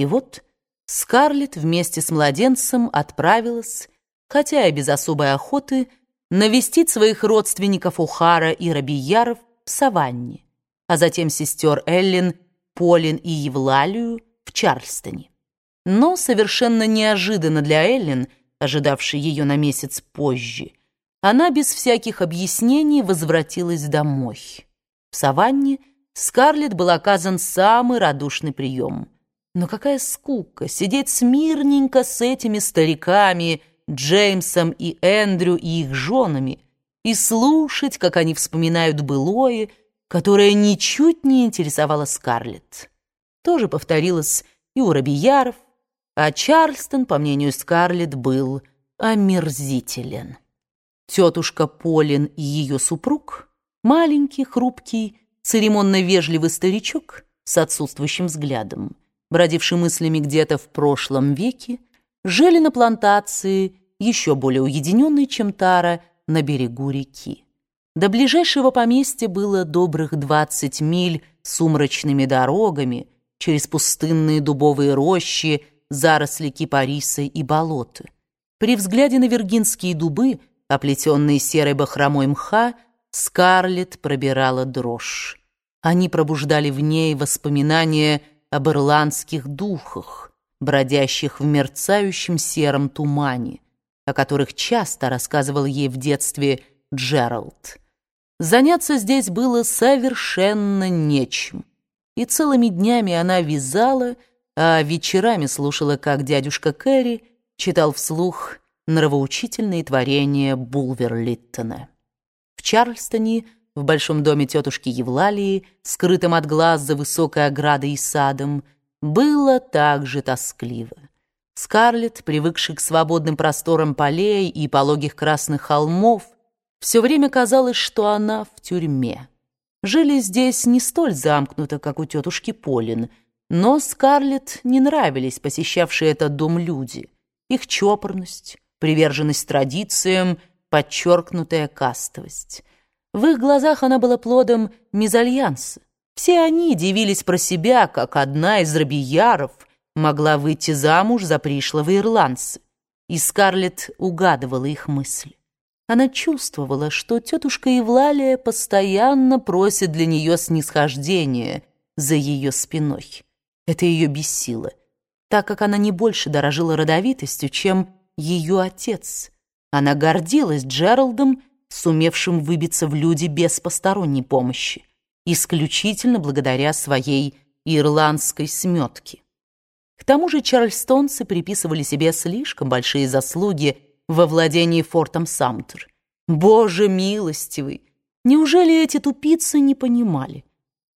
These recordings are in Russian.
И вот Скарлетт вместе с младенцем отправилась, хотя и без особой охоты, навестить своих родственников Ухара и Рабияров в Саванне, а затем сестер Эллен, Полин и Евлалию в Чарльстоне. Но совершенно неожиданно для Эллен, ожидавшей ее на месяц позже, она без всяких объяснений возвратилась домой. В Саванне Скарлетт был оказан самый радушный прием. Но какая скука сидеть смирненько с этими стариками, Джеймсом и Эндрю и их женами, и слушать, как они вспоминают былое, которое ничуть не интересовало Скарлетт. Тоже повторилось и у Робияров, а Чарльстон, по мнению Скарлетт, был омерзителен. Тетушка Полин и ее супруг, маленький, хрупкий, церемонно вежливый старичок с отсутствующим взглядом, бродивший мыслями где-то в прошлом веке, жили на плантации, еще более уединенной, чем Тара, на берегу реки. До ближайшего поместья было добрых двадцать миль сумрачными дорогами через пустынные дубовые рощи, заросли кипариса и болота. При взгляде на виргинские дубы, оплетенные серой бахромой мха, Скарлетт пробирала дрожь. Они пробуждали в ней воспоминания об ирландских духах, бродящих в мерцающем сером тумане, о которых часто рассказывал ей в детстве Джеральд. Заняться здесь было совершенно нечем, и целыми днями она вязала, а вечерами слушала, как дядюшка Кэрри читал вслух нравоучительные творения Булверлиттона. В Чарльстоне, в большом доме тетушки Евлалии, скрытом от глаз за высокой оградой и садом, было так же тоскливо. Скарлетт, привыкший к свободным просторам полей и пологих красных холмов, все время казалось, что она в тюрьме. Жили здесь не столь замкнуто, как у тетушки Полин, но Скарлетт не нравились посещавшие этот дом люди. Их чопорность, приверженность традициям — подчеркнутая кастовость. В их глазах она была плодом мезальянса. Все они дивились про себя, как одна из рабияров могла выйти замуж за пришлого ирландца. И Скарлетт угадывала их мысли. Она чувствовала, что тетушка Евлалия постоянно просит для нее снисхождения за ее спиной. Это ее бесило, так как она не больше дорожила родовитостью, чем ее отец — она гордилась Джералдом, сумевшим выбиться в люди без посторонней помощи, исключительно благодаря своей ирландской сметке. К тому же чарльстонцы приписывали себе слишком большие заслуги во владении фортом Самтер. Боже милостивый! Неужели эти тупицы не понимали?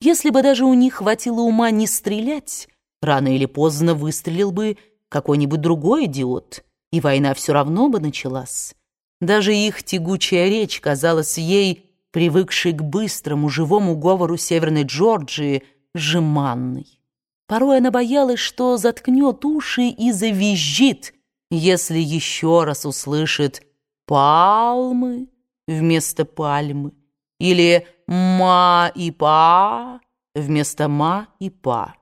Если бы даже у них хватило ума не стрелять, рано или поздно выстрелил бы какой-нибудь другой идиот — и война все равно бы началась. Даже их тягучая речь казалась ей, привыкшей к быстрому, живому говору Северной Джорджии, жеманной. Порой она боялась, что заткнет уши и завизжит, если еще раз услышит «палмы» вместо «пальмы» или «ма» и «па» вместо «ма» и «па».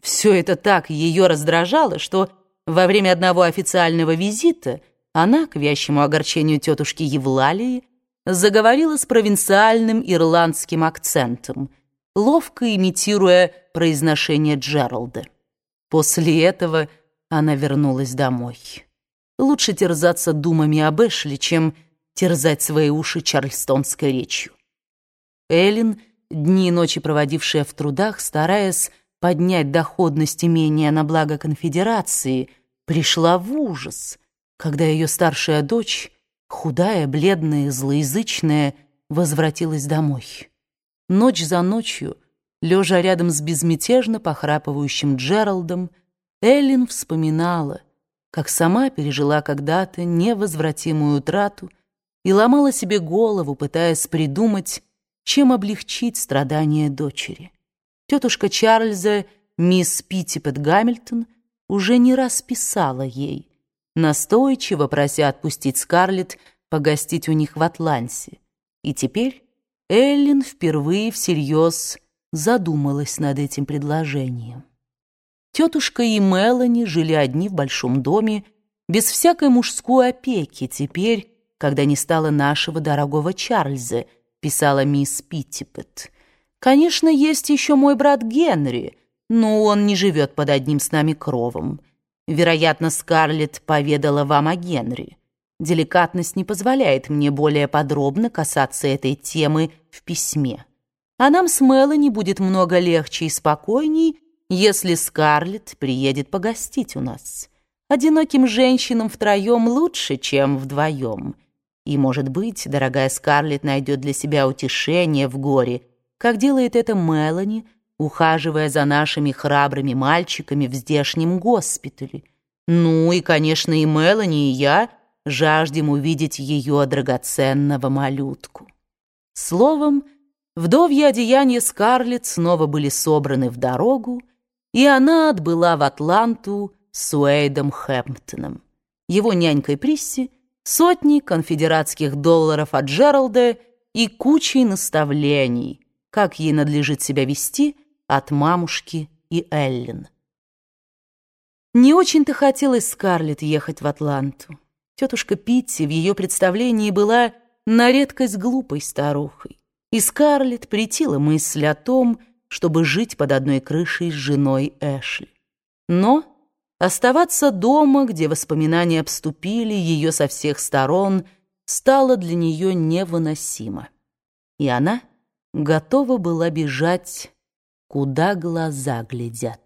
Все это так ее раздражало, что во время одного официального визита она, к вящему огорчению тетушки Евлалии, заговорила с провинциальным ирландским акцентом, ловко имитируя произношение Джералда. После этого она вернулась домой. Лучше терзаться думами об Эшли, чем терзать свои уши чарльстонской речью. Эллен, дни и ночи проводившая в трудах, стараясь поднять доходность имения на благо конфедерации — пришла в ужас, когда ее старшая дочь, худая, бледная, злоязычная, возвратилась домой. Ночь за ночью, лежа рядом с безмятежно похрапывающим Джералдом, Эллен вспоминала, как сама пережила когда-то невозвратимую утрату и ломала себе голову, пытаясь придумать, чем облегчить страдания дочери. Тетушка Чарльза, мисс Питтипет Гамильтон, уже не раз писала ей, настойчиво прося отпустить Скарлетт погостить у них в Атлансе. И теперь Эллен впервые всерьез задумалась над этим предложением. Тетушка и Мелани жили одни в большом доме, без всякой мужской опеки теперь, когда не стало нашего дорогого Чарльза, писала мисс Питтипет. Конечно, есть еще мой брат Генри, но он не живет под одним с нами кровом. Вероятно, Скарлетт поведала вам о Генри. Деликатность не позволяет мне более подробно касаться этой темы в письме. А нам с Мелани будет много легче и спокойней, если Скарлетт приедет погостить у нас. Одиноким женщинам втроем лучше, чем вдвоем. И, может быть, дорогая Скарлетт найдет для себя утешение в горе, как делает это Мелани, ухаживая за нашими храбрыми мальчиками в здешнем госпитале. Ну и, конечно, и Мелани, и я жаждем увидеть ее драгоценного малютку. Словом, вдовье одеяния Скарлетт снова были собраны в дорогу, и она отбыла в Атланту с Уэйдом Хэмптоном, его нянькой Присси, сотней конфедератских долларов от Джералда и кучей наставлений, как ей надлежит себя вести от мамушки и Эллен. Не очень-то хотелось Скарлетт ехать в Атланту. Тетушка Питти в ее представлении была на редкость глупой старухой, и Скарлетт претила мысль о том, чтобы жить под одной крышей с женой Эшли. Но оставаться дома, где воспоминания обступили ее со всех сторон, стало для нее невыносимо. И она готова была бежать, куда глаза глядят.